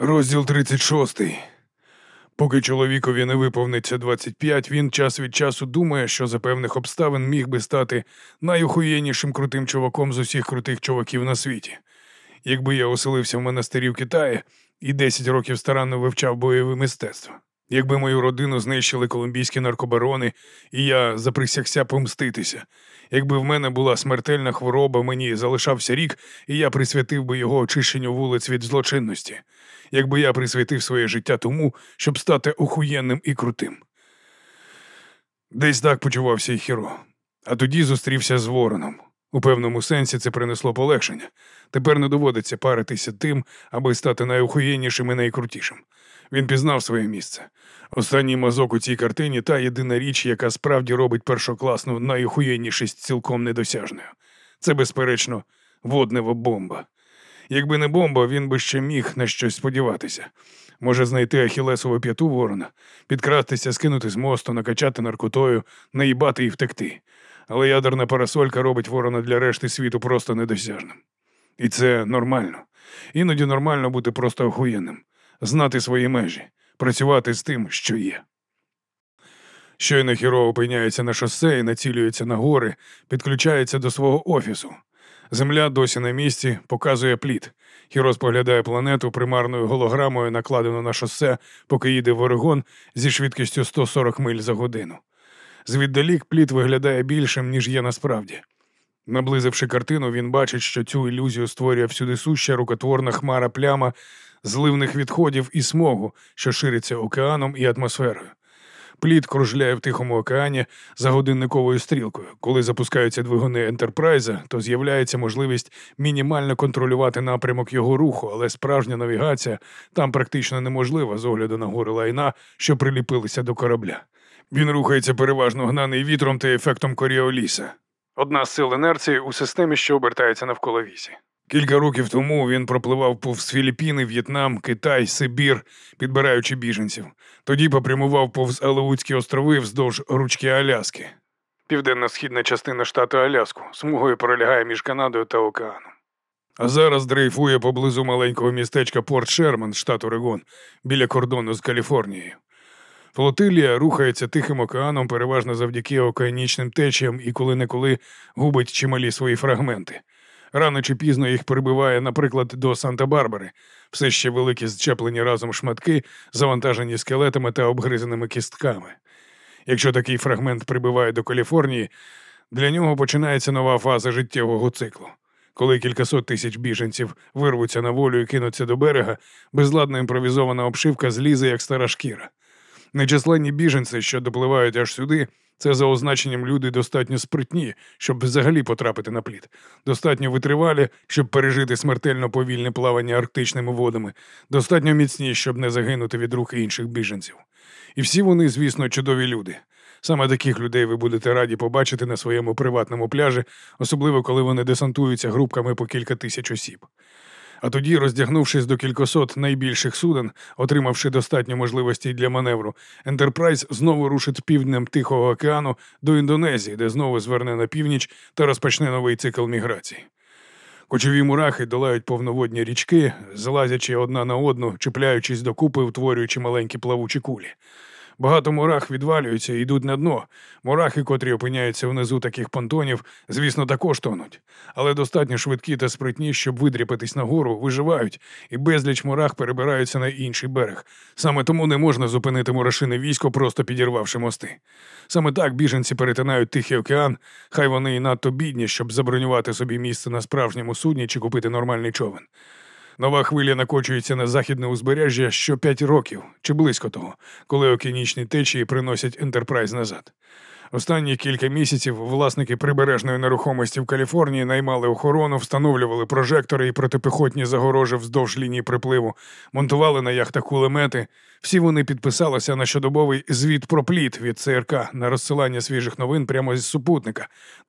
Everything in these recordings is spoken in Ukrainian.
Розділ 36. Поки чоловікові не виповниться 25, він час від часу думає, що за певних обставин міг би стати найохуєннішим крутим чуваком з усіх крутих чуваків на світі. Якби я оселився в монастирі в Китаї і 10 років старанно вивчав бойове мистецтво. Якби мою родину знищили колумбійські наркобарони, і я заприсягся помститися. Якби в мене була смертельна хвороба, мені залишався рік, і я присвятив би його очищенню вулиць від злочинності. Якби я присвятив своє життя тому, щоб стати охуєнним і крутим. Десь так почувався і Хіро. А тоді зустрівся з вороном. У певному сенсі це принесло полегшення. Тепер не доводиться паритися тим, аби стати найохуєннішим і найкрутішим. Він пізнав своє місце. Останній мазок у цій картині та єдина річ, яка справді робить першокласну найохуєннішість цілком недосяжною. Це, безперечно, воднева бомба. Якби не бомба, він би ще міг на щось сподіватися. Може знайти ахілесову п'яту ворона, підкрастися, скинути з мосту, накачати наркотою, наїбати і втекти. Але ядерна парасолька робить ворона для решти світу просто недосяжним. І це нормально. Іноді нормально бути просто охуєнним, знати свої межі, працювати з тим, що є. Щойно хіро опиняється на шосе і націлюється на гори, підключається до свого офісу. Земля досі на місці, показує плід. Хіро споглядає планету примарною голограмою, накладену на шосе, поки їде в Орегон зі швидкістю 140 миль за годину. Звіддалік плід виглядає більшим, ніж є насправді. Наблизивши картину, він бачить, що цю ілюзію створює всюди суща рукотворна хмара пляма зливних відходів і смогу, що шириться океаном і атмосферою. Плід кружляє в Тихому океані за годинниковою стрілкою. Коли запускаються двигуни Ентерпрайза, то з'являється можливість мінімально контролювати напрямок його руху, але справжня навігація там практично неможлива з огляду на гори лайна, що приліпилися до корабля. Він рухається переважно гнаний вітром та ефектом Коріоліса. Одна з сил інерції у системі, що обертається навколо вісі. Кілька років тому він пропливав повз Філіппіни, В'єтнам, Китай, Сибір, підбираючи біженців. Тоді попрямував повз Алеутські острови вздовж ручки Аляски. Південно-східна частина штату Аляску смугою пролягає між Канадою та океаном. А зараз дрейфує поблизу маленького містечка Порт Шерман, штат Орегон, біля кордону з Каліфорнією. Флотилія рухається Тихим океаном переважно завдяки океанічним течіям і коли-неколи губить чималі свої фрагменти. Рано чи пізно їх прибиває, наприклад, до Санта-Барбари, все ще великі зчеплені разом шматки, завантажені скелетами та обгризаними кістками. Якщо такий фрагмент прибиває до Каліфорнії, для нього починається нова фаза життєвого циклу. Коли кількасот тисяч біженців вирвуться на волю і кинуться до берега, безладна імпровізована обшивка злізе, як стара шкіра. Нечисленні біженці, що допливають аж сюди, це за означенням люди достатньо спритні, щоб взагалі потрапити на плід, достатньо витривалі, щоб пережити смертельно повільне плавання арктичними водами, достатньо міцні, щоб не загинути від рук інших біженців. І всі вони, звісно, чудові люди. Саме таких людей ви будете раді побачити на своєму приватному пляжі, особливо коли вони десантуються групками по кілька тисяч осіб. А тоді, роздягнувшись до кількосот найбільших суден, отримавши достатньо можливостей для маневру, Ентерпрайз знову рушить півднем Тихого океану до Індонезії, де знову зверне на північ та розпочне новий цикл міграції. Кочові мурахи долають повноводні річки, залазячи одна на одну, чіпляючись докупи, утворюючи маленькі плавучі кулі. Багато мурах відвалюються і йдуть на дно. Мурахи, котрі опиняються внизу таких понтонів, звісно, також тонуть, але достатньо швидкі та спритні, щоб видріпатись нагору, виживають, і безліч мурах перебираються на інший берег. Саме тому не можна зупинити мурашине військо, просто підірвавши мости. Саме так біженці перетинають Тихий океан, хай вони і надто бідні, щоб забронювати собі місце на справжньому судні чи купити нормальний човен. Нова хвиля накочується на західне узбережжя що п'ять років чи близько того, коли океанічні течії приносять Ентерпрайз назад. Останні кілька місяців власники прибережної нерухомості в Каліфорнії наймали охорону, встановлювали прожектори і протипіхотні загорожі вздовж лінії припливу, монтували на яхтах кулемети. Всі вони підписалися на щодобовий звіт про пліт від ЦРК на розсилання свіжих новин прямо з супутника.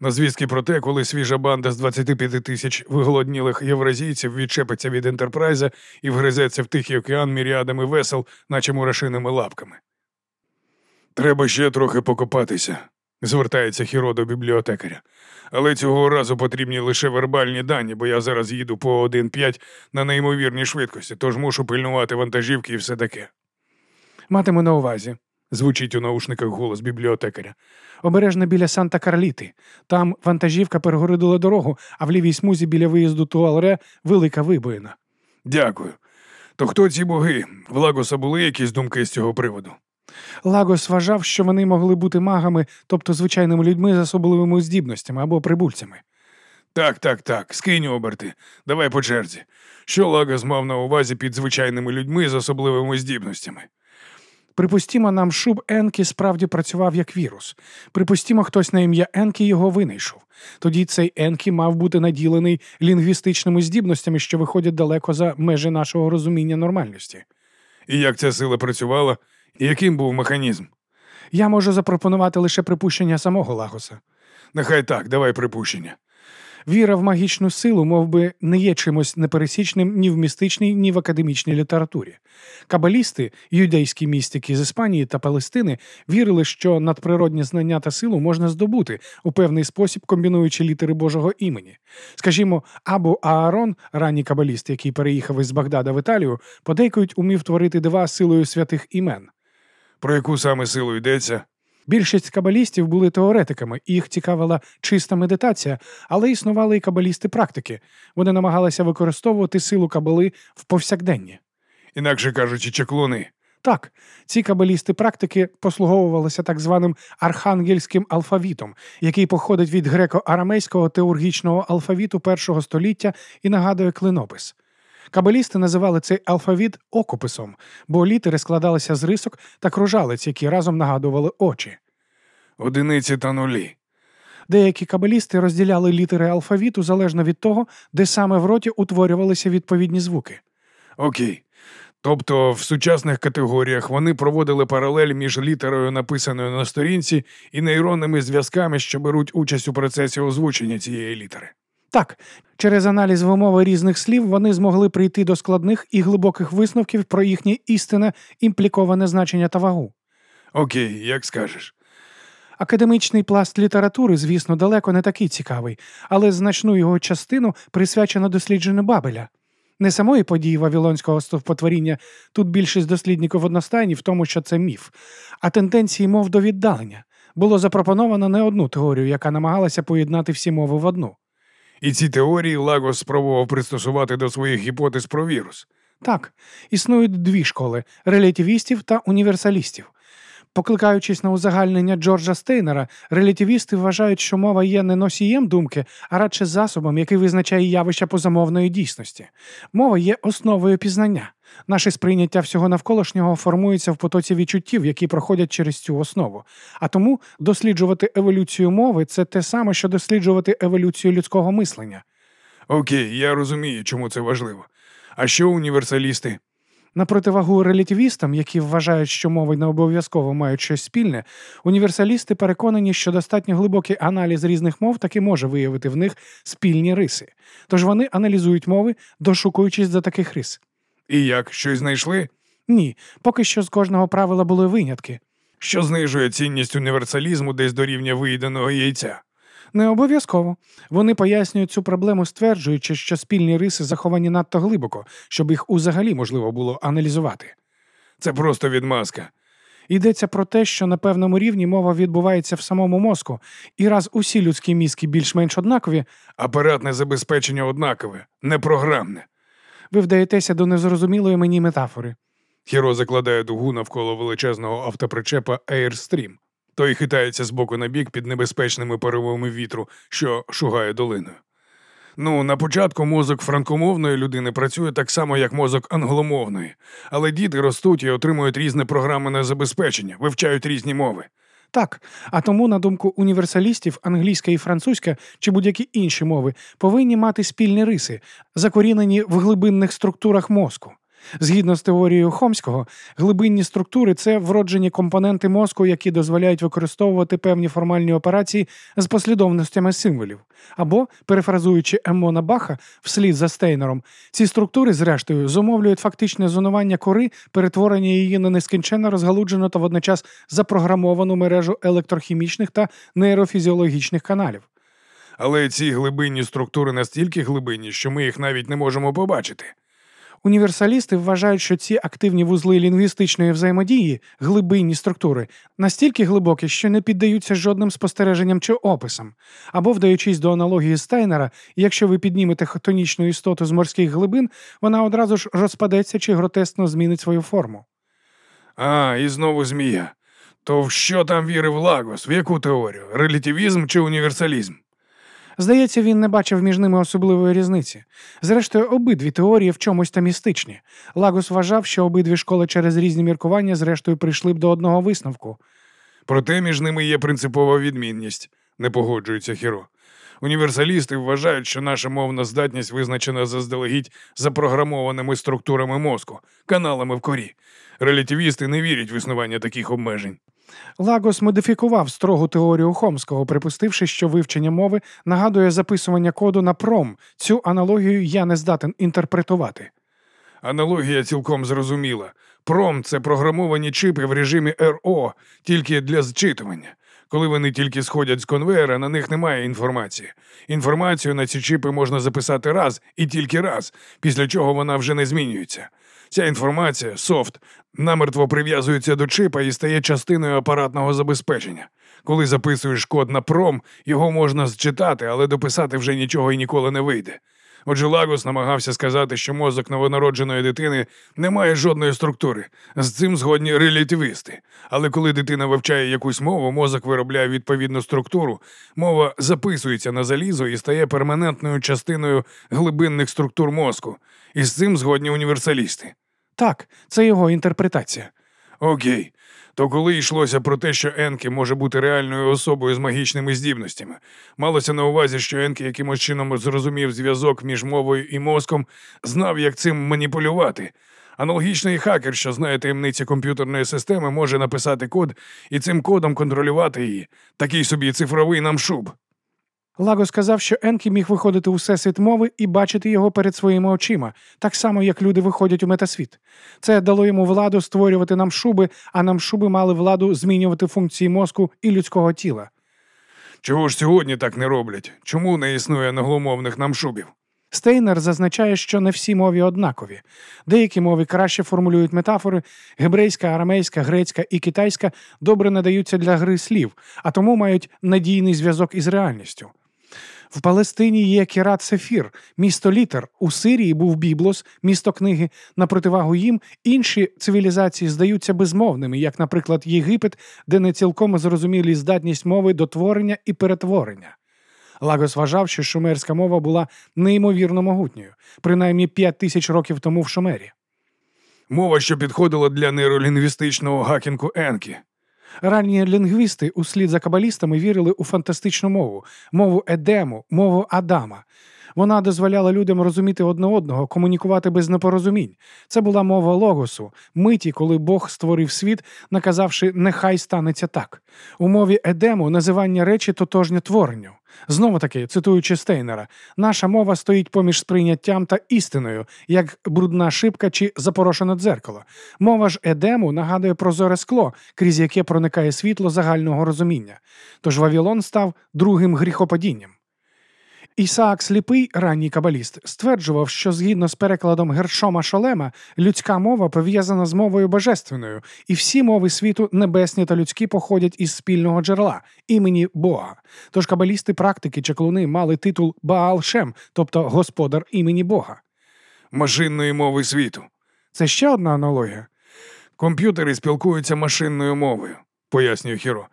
На звістки про те, коли свіжа банда з 25 тисяч виголоднілих євразійців відчепиться від ентерпрайза і вгризеться в Тихий океан міріадами весел, наче мурашиними лапками. Треба ще трохи покопатися, звертається Хіро до бібліотекаря. Але цього разу потрібні лише вербальні дані, бо я зараз їду по 1.5 на неймовірній швидкості, тож мушу пильнувати вантажівки і все таке. Матиму на увазі. Звучить у наушниках голос бібліотекаря. Обережно біля Санта Карліти. Там вантажівка перегородила дорогу, а в лівій смузі біля виїзду Туалре велика вибоїна. Дякую. То хто ці боги? В Лагоса були якісь думки з цього приводу? Лагос вважав, що вони могли бути магами, тобто звичайними людьми з особливими здібностями або прибульцями. Так, так, так, скинь оберти. Давай по черзі. Що Лагос мав на увазі під звичайними людьми з особливими здібностями? Припустімо, нам шуб Енкі справді працював як вірус. Припустімо, хтось на ім'я Енкі його винайшов. Тоді цей Енкі мав бути наділений лінгвістичними здібностями, що виходять далеко за межі нашого розуміння нормальності. І як ця сила працювала? Яким був механізм? Я можу запропонувати лише припущення самого Лагоса. Нехай так, давай припущення. Віра в магічну силу, мов би, не є чимось непересічним ні в містичній, ні в академічній літературі. Кабалісти, юдейські містики з Іспанії та Палестини, вірили, що надприродні знання та силу можна здобути у певний спосіб, комбінуючи літери Божого імені. Скажімо, Абу Аарон, ранній кабаліст, який переїхав із Багдада в Італію, подейкують умів творити дива силою святих імен. Про яку саме силу йдеться? Більшість кабалістів були теоретиками, їх цікавила чиста медитація, але існували і кабалісти-практики. Вони намагалися використовувати силу кабали в повсякденні. Інакше кажучи, чеклуни. Так, ці кабалісти-практики послуговувалися так званим архангельським алфавітом, який походить від греко-арамейського теургічного алфавіту першого століття і нагадує клинопис. Кабалісти називали цей алфавіт окописом, бо літери складалися з рисок та кружалиць, які разом нагадували очі. Одиниці та нулі. Деякі кабалісти розділяли літери алфавіту залежно від того, де саме в роті утворювалися відповідні звуки. Окей. Тобто в сучасних категоріях вони проводили паралель між літерою, написаною на сторінці, і нейронними зв'язками, що беруть участь у процесі озвучення цієї літери. Так, через аналіз вимови різних слів вони змогли прийти до складних і глибоких висновків про їхнє істинне імпліковане значення та вагу. Окей, як скажеш. Академічний пласт літератури, звісно, далеко не такий цікавий, але значну його частину присвячено дослідженню Бабеля. Не самої події Вавилонського стовпотворіння, тут більшість дослідників одностайні в тому, що це міф, а тенденції мов до віддалення. Було запропоновано не одну теорію, яка намагалася поєднати всі мови в одну. І ці теорії Лагос спробував пристосувати до своїх гіпотез про вірус. Так, існують дві школи релятивістів та універсалістів. Покликаючись на узагальнення Джорджа Стейнера, релятивісти вважають, що мова є не носієм думки, а радше засобом, який визначає явища позамовної дійсності. Мова є основою пізнання. Наше сприйняття всього навколишнього формується в потоці відчуттів, які проходять через цю основу. А тому досліджувати еволюцію мови це те саме, що досліджувати еволюцію людського мислення. Окей, я розумію, чому це важливо. А що універсалісти? На противагу релятивістам, які вважають, що мови не обов'язково мають щось спільне, універсалісти переконані, що достатньо глибокий аналіз різних мов таки може виявити в них спільні риси. Тож вони аналізують мови, дошукуючись до таких рис. І як щось знайшли? Ні, поки що з кожного правила були винятки. Що знижує цінність універсалізму десь до рівня виїденого яйця? Не обов'язково. Вони пояснюють цю проблему, стверджуючи, що спільні риси заховані надто глибоко, щоб їх узагалі можливо було аналізувати. Це просто відмазка. Йдеться про те, що на певному рівні мова відбувається в самому мозку, і раз усі людські мізки більш-менш однакові, Апаратне забезпечення однакове, не програмне. ви вдаєтеся до незрозумілої мені метафори. Хіро закладає дугу навколо величезного автопричепа Airstream. Той хитається з боку на бік під небезпечними поривами вітру, що шугає долиною. Ну, на початку мозок франкомовної людини працює так само, як мозок англомовної, але діти ростуть і отримують різне програмне забезпечення, вивчають різні мови. Так, а тому, на думку універсалістів, англійська і французька чи будь-які інші мови повинні мати спільні риси, закорінені в глибинних структурах мозку. Згідно з теорією Хомського, глибинні структури це вроджені компоненти мозку, які дозволяють використовувати певні формальні операції з послідовностями символів. Або, перефразуючи Еммона Баха вслід за Стейнером, ці структури, зрештою, зумовлюють фактичне зонування кори, перетворення її на нескінченно розгалуджену та водночас запрограмовану мережу електрохімічних та нейрофізіологічних каналів. Але ці глибинні структури настільки глибинні, що ми їх навіть не можемо побачити. Універсалісти вважають, що ці активні вузли лінгвістичної взаємодії, глибинні структури, настільки глибокі, що не піддаються жодним спостереженням чи описам. Або, вдаючись до аналогії Стайнера, якщо ви піднімете хтонічну істоту з морських глибин, вона одразу ж розпадеться чи гротесно змінить свою форму. А, і знову змія. То в що там вірив Лагос? В яку теорію? Релятивізм чи універсалізм? Здається, він не бачив між ними особливої різниці. Зрештою, обидві теорії в чомусь та містичні. Лагос вважав, що обидві школи через різні міркування, зрештою, прийшли б до одного висновку. Проте між ними є принципова відмінність, не погоджується Хіро. Універсалісти вважають, що наша мовна здатність визначена заздалегідь запрограмованими структурами мозку, каналами в корі. Релятивісти не вірять в існування таких обмежень. Лагос модифікував строгу теорію Хомського, припустивши, що вивчення мови нагадує записування коду на пром. Цю аналогію я не здатен інтерпретувати. Аналогія цілком зрозуміла. Пром це програмовані чипи в режимі РО, тільки для зчитування. Коли вони тільки сходять з конвейера, на них немає інформації. Інформацію на ці чипи можна записати раз і тільки раз, після чого вона вже не змінюється. Ця інформація, софт, намертво прив'язується до чипа і стає частиною апаратного забезпечення. Коли записуєш код на пром, його можна зчитати, але дописати вже нічого і ніколи не вийде. Отже, Лагос намагався сказати, що мозок новонародженої дитини не має жодної структури. З цим згодні релятивісти. Але коли дитина вивчає якусь мову, мозок виробляє відповідну структуру, мова записується на залізо і стає перманентною частиною глибинних структур мозку. І з цим згодні універсалісти. Так, це його інтерпретація. Окей. То коли йшлося про те, що Енкі може бути реальною особою з магічними здібностями, малося на увазі, що Енкі якимось чином зрозумів зв'язок між мовою і мозком, знав, як цим маніпулювати. Аналогічний хакер, що знає таємниці комп'ютерної системи, може написати код і цим кодом контролювати її. Такий собі цифровий намшуб. Лаго сказав, що Енкі міг виходити у всесвіт мови і бачити його перед своїми очима, так само, як люди виходять у метасвіт. Це дало йому владу створювати нам шуби, а нам шуби мали владу змінювати функції мозку і людського тіла. Чого ж сьогодні так не роблять? Чому не існує англомовних намшубів? Стейнер зазначає, що не всі мові однакові. Деякі мови краще формулюють метафори, гебрейська, арамейська, грецька і китайська добре надаються для гри слів, а тому мають надійний зв'язок із реальністю. В Палестині є Кірат Сефір, місто літер. У Сирії був Біблос, місто книги. На противагу їм інші цивілізації здаються безмовними, як, наприклад, Єгипет, де не цілком зрозумілі здатність мови до творення і перетворення. Лагос вважав, що шумерська мова була неймовірно могутньою, принаймні п'ять тисяч років тому в Шумері. Мова, що підходила для нейролінгвістичного гакінгу Енкі. Ранні лінгвісти, услід за кабалістами, вірили у фантастичну мову, мову Едему, мову Адама. Вона дозволяла людям розуміти одне одного, комунікувати без непорозумінь. Це була мова логосу, миті, коли Бог створив світ, наказавши нехай станеться так. У мові Едему називання речі тотожнє творенню. Знову таки, цитуючи Стейнера, наша мова стоїть поміж сприйняттям та істиною, як брудна шибка чи запорошене дзеркало. Мова ж Едему нагадує прозоре скло, крізь яке проникає світло загального розуміння. Тож Вавілон став другим гріхопадінням. Ісаак Сліпий, ранній кабаліст, стверджував, що згідно з перекладом Гершома Шолема, людська мова пов'язана з мовою божественною, і всі мови світу, небесні та людські, походять із спільного джерела імені Бога. Тож кабалісти, практики чаклуни мали титул Баал-Шем, тобто господар імені Бога. Машинної мови світу. Це ще одна аналогія. Комп'ютери спілкуються машинною мовою, пояснює Хіро,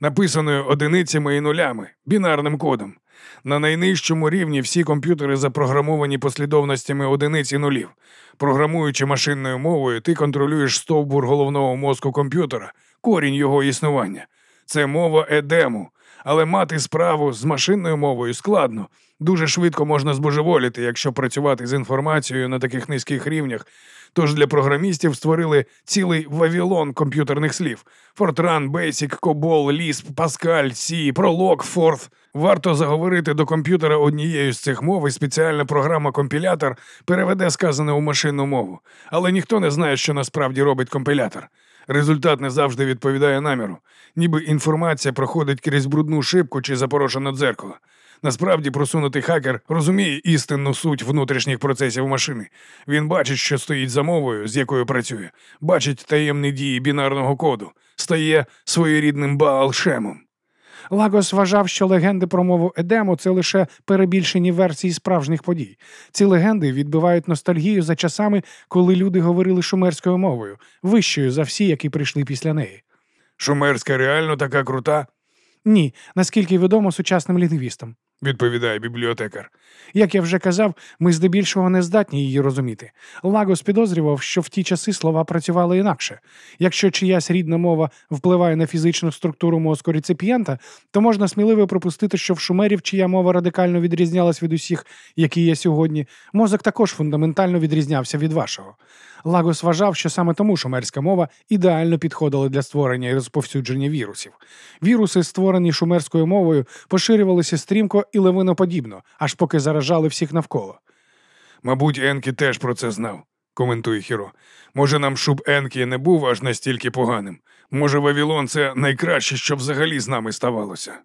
написаною одиницями і нулями, бінарним кодом. На найнижчому рівні всі комп'ютери запрограмовані послідовностями одиниць і нулів. Програмуючи машинною мовою, ти контролюєш стовбур головного мозку комп'ютера, корінь його існування. Це мова едему, але мати справу з машинною мовою складно. Дуже швидко можна збожеволіти, якщо працювати з інформацією на таких низьких рівнях. Тож для програмістів створили цілий вавілон комп'ютерних слів: Fortran, Basic, COBOL, Lisp, Pascal, C, Prolog, Forth. Варто заговорити до комп'ютера однією з цих мов, і спеціальна програма-компілятор переведе сказане у машинну мову. Але ніхто не знає, що насправді робить компілятор. Результат не завжди відповідає наміру, ніби інформація проходить крізь брудну шибку чи запорошене дзеркало. Насправді просунутий хакер розуміє істинну суть внутрішніх процесів машини. Він бачить, що стоїть за мовою, з якою працює, бачить таємні дії бінарного коду, стає своєрідним Баал-Шемом. Лагос вважав, що легенди про мову Едему це лише перебільшені версії справжніх подій. Ці легенди відбивають ностальгію за часами, коли люди говорили шумерською мовою, вищою за всі, які прийшли після неї. Шумерська реально така крута, Ні, наскільки відомо сучасним лінгвістам. Відповідає бібліотекар. Як я вже казав, ми здебільшого не здатні її розуміти. Лагос підозрював, що в ті часи слова працювали інакше. Якщо чиясь рідна мова впливає на фізичну структуру мозку реципієнта, то можна сміливо припустити, що в шумерів, чия мова радикально відрізнялась від усіх, які є сьогодні, мозок також фундаментально відрізнявся від вашого. Лагос вважав, що саме тому шумерська мова ідеально підходила для створення і розповсюдження вірусів. Віруси, створені шумерською мовою, поширювалися стрімко і лавиноподібно, аж поки заражали всіх навколо. Мабуть, Енкі теж про це знав, коментує Хіро. Може, нам шуб Енкі не був аж настільки поганим. Може, Вавілон це найкраще, що взагалі з нами ставалося.